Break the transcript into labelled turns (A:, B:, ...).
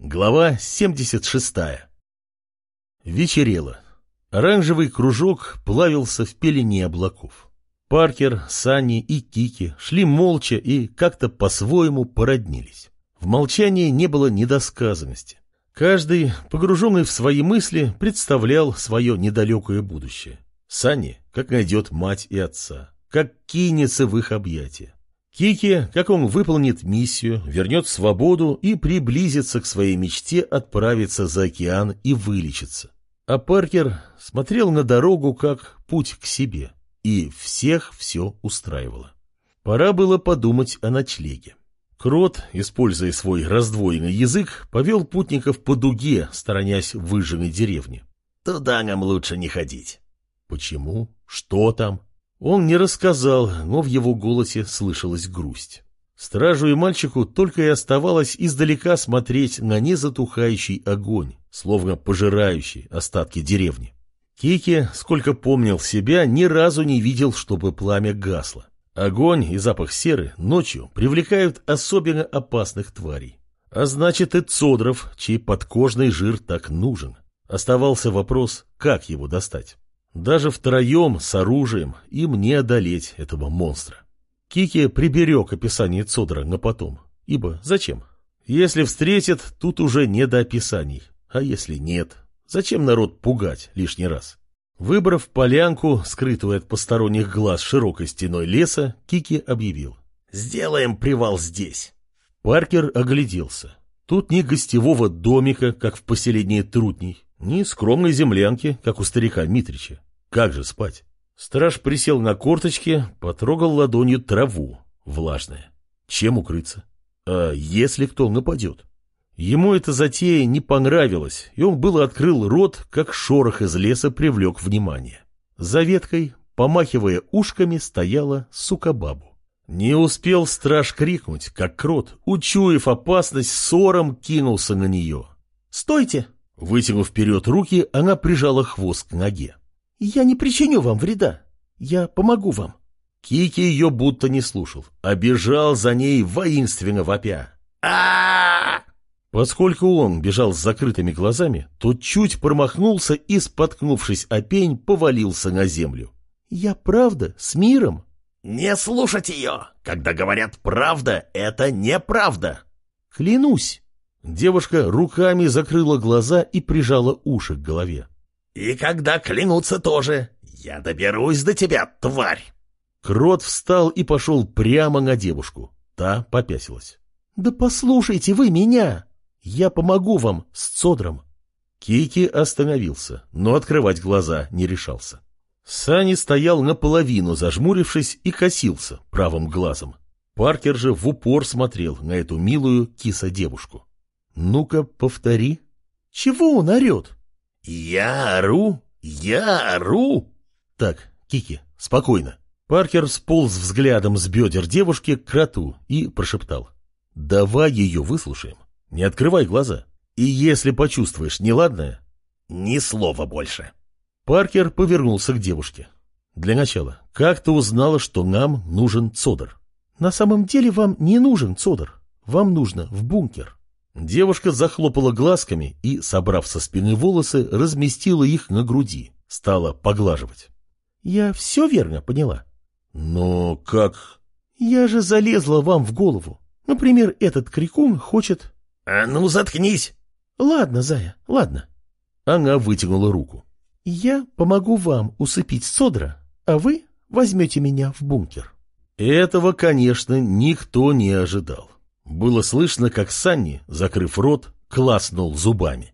A: Глава 76. Вечерело. Оранжевый кружок плавился в пелене облаков. Паркер, Санни и Кики шли молча и как-то по-своему породнились. В молчании не было недосказанности. Каждый, погруженный в свои мысли, представлял свое недалекое будущее. Санни, как найдет мать и отца, как кинется в их объятия. Кики, как он выполнит миссию, вернет свободу и приблизится к своей мечте отправиться за океан и вылечиться. А Паркер смотрел на дорогу как путь к себе, и всех все устраивало. Пора было подумать о ночлеге. Крот, используя свой раздвоенный язык, повел путников по дуге, сторонясь выжженной деревни.
B: «Туда нам лучше не ходить».
A: «Почему? Что там?» Он не рассказал, но в его голосе слышалась грусть. Стражу и мальчику только и оставалось издалека смотреть на незатухающий огонь, словно пожирающий остатки деревни. Кики, сколько помнил себя, ни разу не видел, чтобы пламя гасло. Огонь и запах серы ночью привлекают особенно опасных тварей. А значит и цодров, чей подкожный жир так нужен. Оставался вопрос, как его достать. Даже втроем с оружием им не одолеть этого монстра. Кики приберег описание Цодора на потом. Ибо зачем? Если встретит, тут уже не до описаний. А если нет, зачем народ пугать лишний раз? Выбрав полянку, скрытую от посторонних глаз широкой стеной леса, Кики объявил.
B: «Сделаем привал здесь».
A: Паркер огляделся. Тут ни гостевого домика, как в поселении Трутней, ни скромной землянки, как у старика Митрича. Как же спать? Страж присел на корточки, потрогал ладонью траву, влажная. Чем укрыться? А если кто нападет? Ему эта затея не понравилась, и он было открыл рот, как шорох из леса привлек внимание. За веткой, помахивая ушками, стояла сукабабу. Не успел страж крикнуть, как крот, учуяв опасность, ссором кинулся на нее. «Стойте!» Вытянув вперед руки, она прижала хвост к ноге. «Я не причиню вам вреда. Я помогу вам». Кики ее будто не слушал, а бежал за ней воинственно вопя. а Поскольку он бежал с закрытыми глазами, то чуть промахнулся и, споткнувшись о пень, повалился на землю. «Я правда с миром?»
B: «Не слушать ее! Когда говорят «правда», это неправда!»
A: «Клянусь!» Девушка руками закрыла глаза и прижала уши к голове.
B: «И когда клянутся тоже, я доберусь до тебя, тварь!»
A: Крот встал и пошел прямо на девушку. Та попятилась. «Да послушайте вы меня! Я помогу вам с Цодром!» Кики остановился, но открывать глаза не решался. Сани стоял наполовину, зажмурившись, и косился правым глазом. Паркер же в упор смотрел на эту милую киса-девушку. Ну-ка, повтори. Чего он орет?
B: Я ору? Я ору?
A: Так, Кики, спокойно. Паркер сполз взглядом с бедер девушки к кроту и прошептал. Давай ее выслушаем. Не открывай глаза. И если почувствуешь неладное...
B: Ни слова больше.
A: Паркер повернулся к девушке. Для начала, как ты узнала, что нам нужен Цодор? На самом деле вам не нужен Цодор. Вам нужно в бункер. Девушка захлопала глазками и, собрав со спины волосы, разместила их на груди, стала поглаживать. «Я все верно поняла?» «Но как...» «Я же залезла вам в голову. Например, этот крикун хочет...»
B: «А ну, заткнись!»
A: «Ладно, Зая, ладно». Она вытянула руку. «Я помогу вам усыпить Содра, а вы возьмете меня в бункер». Этого, конечно, никто не ожидал. Было слышно, как Санни, закрыв рот, класнул зубами.